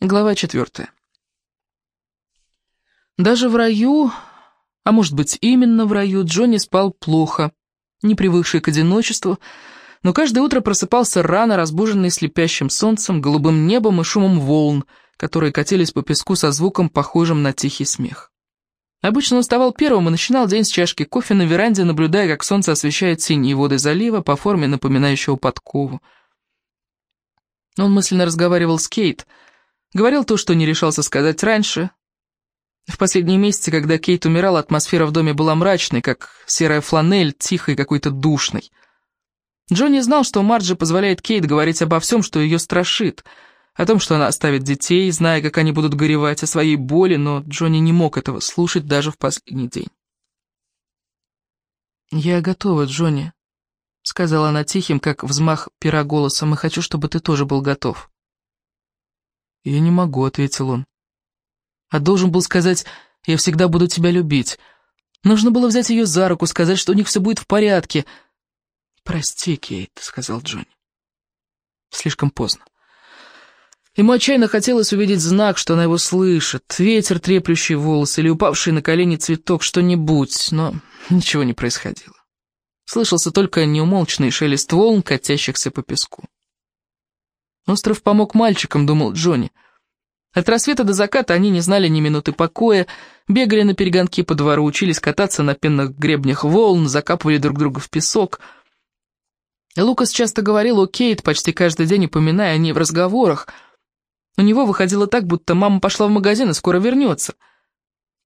Глава четвертая. Даже в раю, а может быть именно в раю, Джонни спал плохо, не привыкший к одиночеству, но каждое утро просыпался рано, разбуженный слепящим солнцем, голубым небом и шумом волн, которые катились по песку со звуком, похожим на тихий смех. Обычно он вставал первым и начинал день с чашки кофе на веранде, наблюдая, как солнце освещает синие воды залива по форме напоминающего подкову. Он мысленно разговаривал с Кейт — Говорил то, что не решался сказать раньше. В последние месяцы, когда Кейт умирала, атмосфера в доме была мрачной, как серая фланель, тихой, какой-то душной. Джонни знал, что Марджи позволяет Кейт говорить обо всем, что ее страшит, о том, что она оставит детей, зная, как они будут горевать о своей боли, но Джонни не мог этого слушать даже в последний день. «Я готова, Джонни», — сказала она тихим, как взмах пера голосом, — «и хочу, чтобы ты тоже был готов». «Я не могу», — ответил он. «А должен был сказать, я всегда буду тебя любить. Нужно было взять ее за руку, сказать, что у них все будет в порядке». «Прости, Кейт», — сказал Джонни. Слишком поздно. Ему отчаянно хотелось увидеть знак, что она его слышит, ветер, треплющий волосы или упавший на колени цветок, что-нибудь, но ничего не происходило. Слышался только неумолчный шелест волн, катящихся по песку. Остров помог мальчикам, думал Джонни. От рассвета до заката они не знали ни минуты покоя, бегали на перегонки по двору, учились кататься на пенных гребнях волн, закапывали друг друга в песок. Лукас часто говорил о Кейт, почти каждый день упоминая о ней в разговорах. У него выходило так, будто мама пошла в магазин и скоро вернется.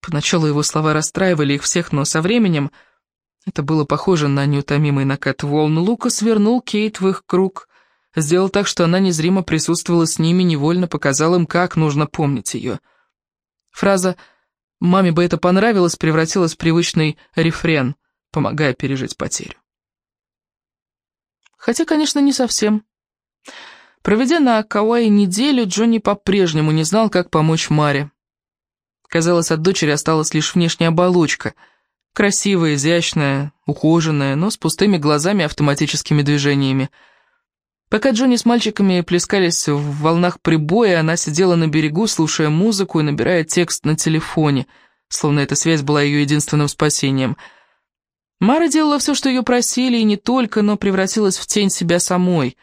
Поначалу его слова расстраивали их всех, но со временем это было похоже на неутомимый накат волн. Лукас вернул Кейт в их круг — Сделал так, что она незримо присутствовала с ними, невольно показал им, как нужно помнить ее. Фраза «маме бы это понравилось» превратилась в привычный рефрен, помогая пережить потерю. Хотя, конечно, не совсем. Проведя на Кауай неделю, Джонни по-прежнему не знал, как помочь Маре. Казалось, от дочери осталась лишь внешняя оболочка. Красивая, изящная, ухоженная, но с пустыми глазами и автоматическими движениями – Пока Джонни с мальчиками плескались в волнах прибоя, она сидела на берегу, слушая музыку и набирая текст на телефоне, словно эта связь была ее единственным спасением. Мара делала все, что ее просили, и не только, но превратилась в тень себя самой.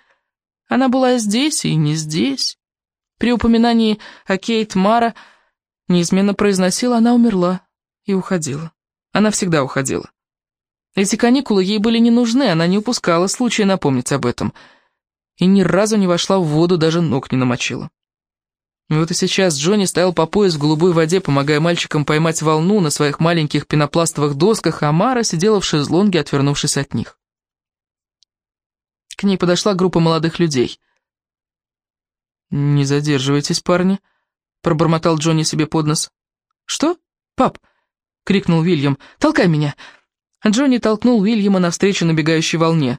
Она была здесь и не здесь. При упоминании о Кейт Мара неизменно произносила «она умерла» и уходила. Она всегда уходила. Эти каникулы ей были не нужны, она не упускала случая напомнить об этом — и ни разу не вошла в воду, даже ног не намочила. Вот и сейчас Джонни стоял по пояс в голубой воде, помогая мальчикам поймать волну на своих маленьких пенопластовых досках, а Мара сидела в шезлонге, отвернувшись от них. К ней подошла группа молодых людей. «Не задерживайтесь, парни», — пробормотал Джонни себе под нос. «Что? Пап!» — крикнул Вильям. «Толкай меня!» Джонни толкнул Вильяма навстречу набегающей волне.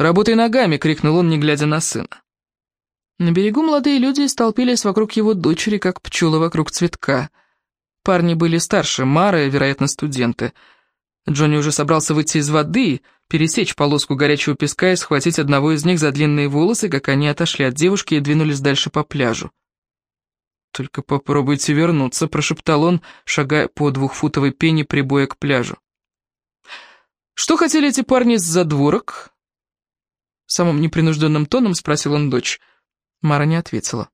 «Работай ногами!» — крикнул он, не глядя на сына. На берегу молодые люди столпились вокруг его дочери, как пчелы вокруг цветка. Парни были старше, Мара, вероятно, студенты. Джонни уже собрался выйти из воды, пересечь полоску горячего песка и схватить одного из них за длинные волосы, как они отошли от девушки и двинулись дальше по пляжу. «Только попробуйте вернуться», — прошептал он, шагая по двухфутовой пене прибоя к пляжу. «Что хотели эти парни с задворок?» Самым непринужденным тоном спросил он дочь. Мара не ответила.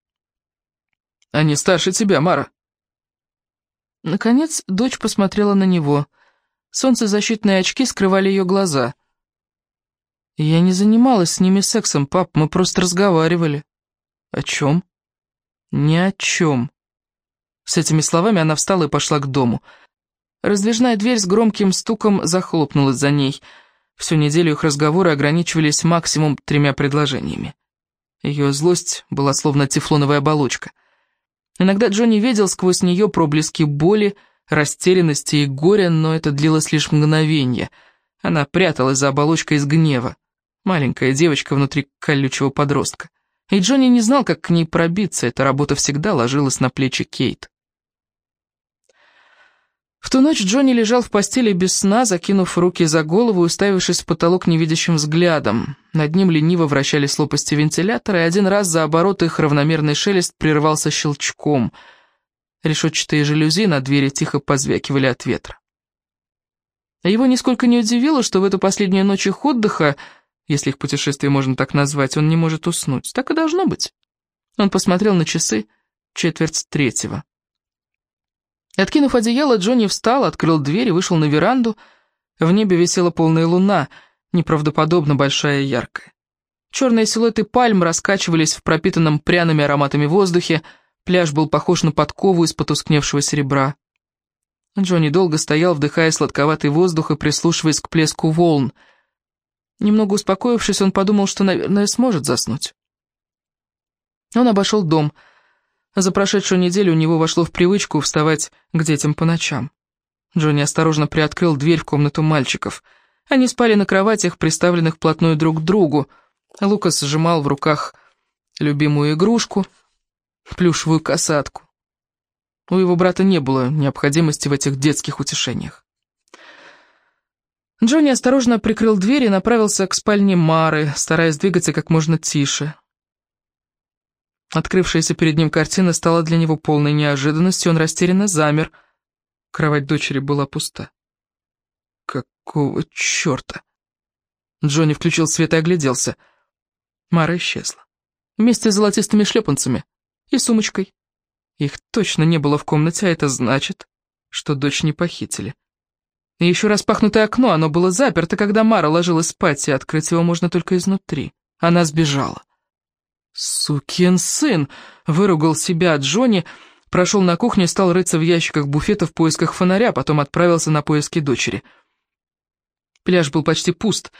«Они старше тебя, Мара». Наконец, дочь посмотрела на него. Солнцезащитные очки скрывали ее глаза. «Я не занималась с ними сексом, пап, мы просто разговаривали». «О чем?» «Ни о чем». С этими словами она встала и пошла к дому. Раздвижная дверь с громким стуком захлопнулась за ней — Всю неделю их разговоры ограничивались максимум тремя предложениями. Ее злость была словно тефлоновая оболочка. Иногда Джонни видел сквозь нее проблески боли, растерянности и горя, но это длилось лишь мгновение. Она пряталась за оболочкой из гнева. Маленькая девочка внутри колючего подростка. И Джонни не знал, как к ней пробиться, эта работа всегда ложилась на плечи Кейт. В ту ночь Джонни лежал в постели без сна, закинув руки за голову и уставившись в потолок невидящим взглядом. Над ним лениво вращались лопасти вентилятора, и один раз за оборот их равномерный шелест прерывался щелчком. Решетчатые жалюзи на двери тихо позвякивали от ветра. Его нисколько не удивило, что в эту последнюю ночь их отдыха, если их путешествие можно так назвать, он не может уснуть. Так и должно быть. Он посмотрел на часы четверть третьего. Откинув одеяло, Джонни встал, открыл дверь и вышел на веранду. В небе висела полная луна, неправдоподобно большая и яркая. Черные силуэты пальм раскачивались в пропитанном пряными ароматами воздухе, пляж был похож на подкову из потускневшего серебра. Джонни долго стоял, вдыхая сладковатый воздух и прислушиваясь к плеску волн. Немного успокоившись, он подумал, что, наверное, сможет заснуть. Он обошел дом — за прошедшую неделю у него вошло в привычку вставать к детям по ночам. Джонни осторожно приоткрыл дверь в комнату мальчиков. Они спали на кроватях, приставленных вплотную друг к другу. Лукас сжимал в руках любимую игрушку, плюшевую касатку. У его брата не было необходимости в этих детских утешениях. Джонни осторожно прикрыл дверь и направился к спальне Мары, стараясь двигаться как можно тише. Открывшаяся перед ним картина стала для него полной неожиданностью, он растерянно замер. Кровать дочери была пуста. Какого черта? Джонни включил свет и огляделся. Мара исчезла. Вместе с золотистыми шлепанцами и сумочкой. Их точно не было в комнате, а это значит, что дочь не похитили. И еще распахнутое окно, оно было заперто, когда Мара ложилась спать, и открыть его можно только изнутри. Она сбежала. «Сукин сын!» — выругал себя Джонни, прошел на кухню и стал рыться в ящиках буфета в поисках фонаря, потом отправился на поиски дочери. Пляж был почти пуст.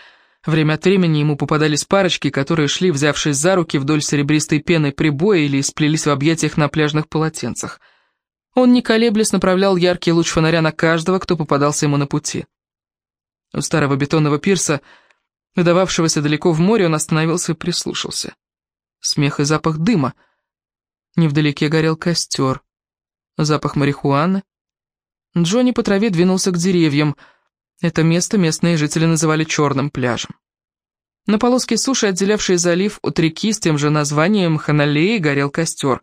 Время от времени ему попадались парочки, которые шли, взявшись за руки вдоль серебристой пены прибоя или сплелись в объятиях на пляжных полотенцах. Он, не колеблясь, направлял яркий луч фонаря на каждого, кто попадался ему на пути. У старого бетонного пирса, выдававшегося далеко в море, он остановился и прислушался смех и запах дыма. Невдалеке горел костер. Запах марихуаны. Джонни по траве двинулся к деревьям. Это место местные жители называли черным пляжем. На полоске суши, отделявшей залив от реки с тем же названием Ханалеи, горел костер.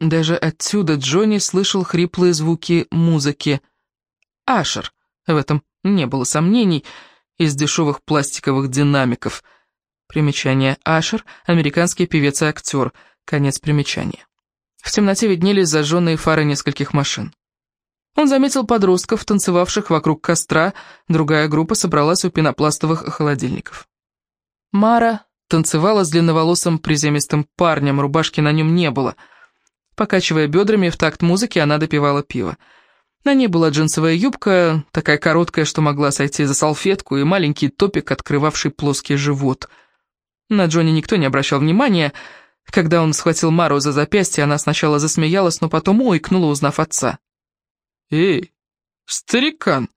Даже отсюда Джонни слышал хриплые звуки музыки. Ашер, в этом не было сомнений, из дешевых пластиковых динамиков — Примечание. Ашер — американский певец и актер. Конец примечания. В темноте виднелись зажженные фары нескольких машин. Он заметил подростков, танцевавших вокруг костра, другая группа собралась у пенопластовых холодильников. Мара танцевала с длинноволосым приземистым парнем, рубашки на нем не было. Покачивая бедрами в такт музыки, она допивала пиво. На ней была джинсовая юбка, такая короткая, что могла сойти за салфетку, и маленький топик, открывавший плоский живот — на Джонни никто не обращал внимания. Когда он схватил Мару за запястье, она сначала засмеялась, но потом ойкнула, узнав отца. «Эй, старикан!»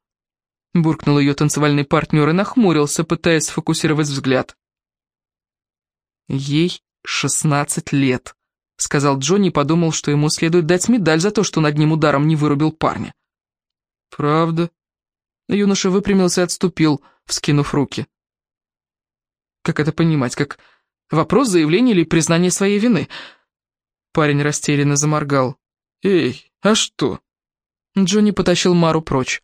Буркнул ее танцевальный партнер и нахмурился, пытаясь сфокусировать взгляд. «Ей шестнадцать лет», — сказал Джонни и подумал, что ему следует дать медаль за то, что над ним ударом не вырубил парня. «Правда?» Юноша выпрямился и отступил, вскинув руки. Как это понимать? Как вопрос заявления или признания своей вины? Парень растерянно заморгал. «Эй, а что?» Джонни потащил Мару прочь.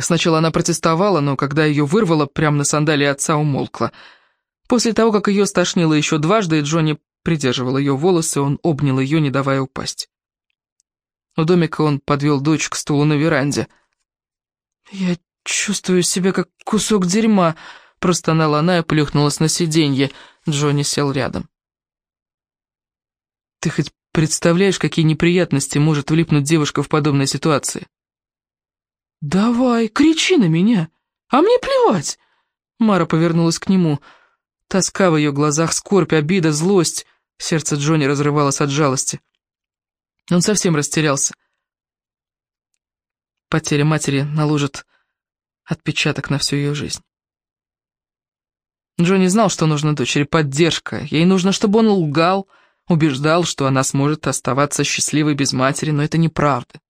Сначала она протестовала, но когда ее вырвало, прямо на сандалии отца умолкла. После того, как ее стошнило еще дважды, Джонни придерживал ее волосы, он обнял ее, не давая упасть. У домика он подвел дочь к стулу на веранде. «Я чувствую себя как кусок дерьма», Простонала она и плюхнулась на сиденье. Джонни сел рядом. «Ты хоть представляешь, какие неприятности может влипнуть девушка в подобной ситуации?» «Давай, кричи на меня, а мне плевать!» Мара повернулась к нему. Тоска в ее глазах, скорбь, обида, злость. Сердце Джонни разрывалось от жалости. Он совсем растерялся. Потеря матери наложит отпечаток на всю ее жизнь. Джонни знал, что нужна дочери поддержка. Ей нужно, чтобы он лгал, убеждал, что она сможет оставаться счастливой без матери, но это неправда.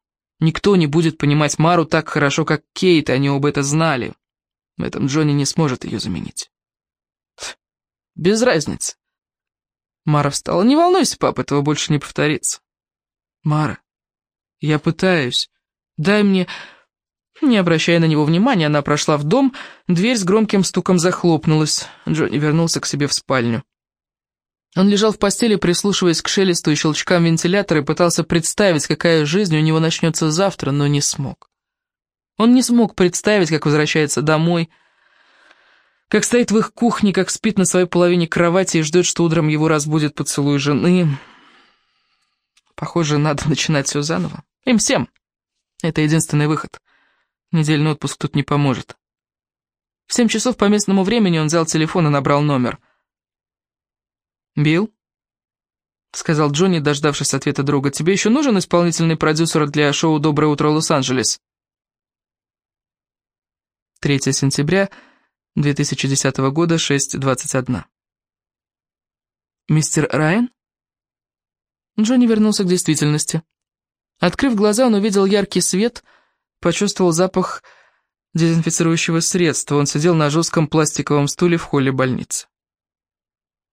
Никто не будет понимать Мару так хорошо, как Кейт, они оба это знали. В этом Джонни не сможет ее заменить. Без разницы. Мара встала. «Не волнуйся, пап, этого больше не повторится». «Мара, я пытаюсь. Дай мне...» Не обращая на него внимания, она прошла в дом, дверь с громким стуком захлопнулась. Джонни вернулся к себе в спальню. Он лежал в постели, прислушиваясь к шелесту и щелчкам вентилятора, и пытался представить, какая жизнь у него начнется завтра, но не смог. Он не смог представить, как возвращается домой, как стоит в их кухне, как спит на своей половине кровати и ждет, что утром его разбудит поцелуй жены. Похоже, надо начинать все заново. Им всем. Это единственный выход. Недельный отпуск тут не поможет. В семь часов по местному времени он взял телефон и набрал номер — «Билл?» — сказал Джонни, дождавшись ответа друга. «Тебе еще нужен исполнительный продюсер для шоу «Доброе утро, Лос-Анджелес»?» 3 сентября 2010 года, 6.21. «Мистер Райан?» Джонни вернулся к действительности. Открыв глаза, он увидел яркий свет, почувствовал запах дезинфицирующего средства. Он сидел на жестком пластиковом стуле в холле больницы.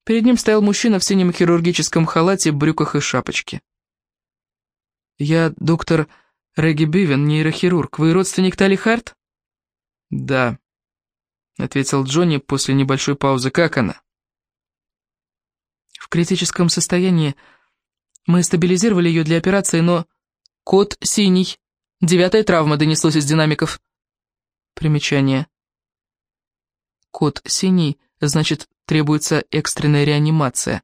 Перед ним стоял мужчина в синем хирургическом халате, брюках и шапочке. «Я доктор Регги Бивен, нейрохирург. Вы родственник Тали Харт?» «Да», — ответил Джонни после небольшой паузы. «Как она?» «В критическом состоянии. Мы стабилизировали ее для операции, но...» «Код синий. Девятая травма донеслось из динамиков». Примечание. Код синий, значит, Требуется экстренная реанимация.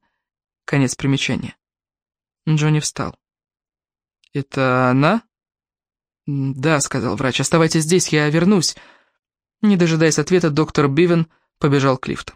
Конец примечания. Джонни встал. «Это она?» «Да», — сказал врач, — «оставайтесь здесь, я вернусь». Не дожидаясь ответа, доктор Бивен побежал к лифту.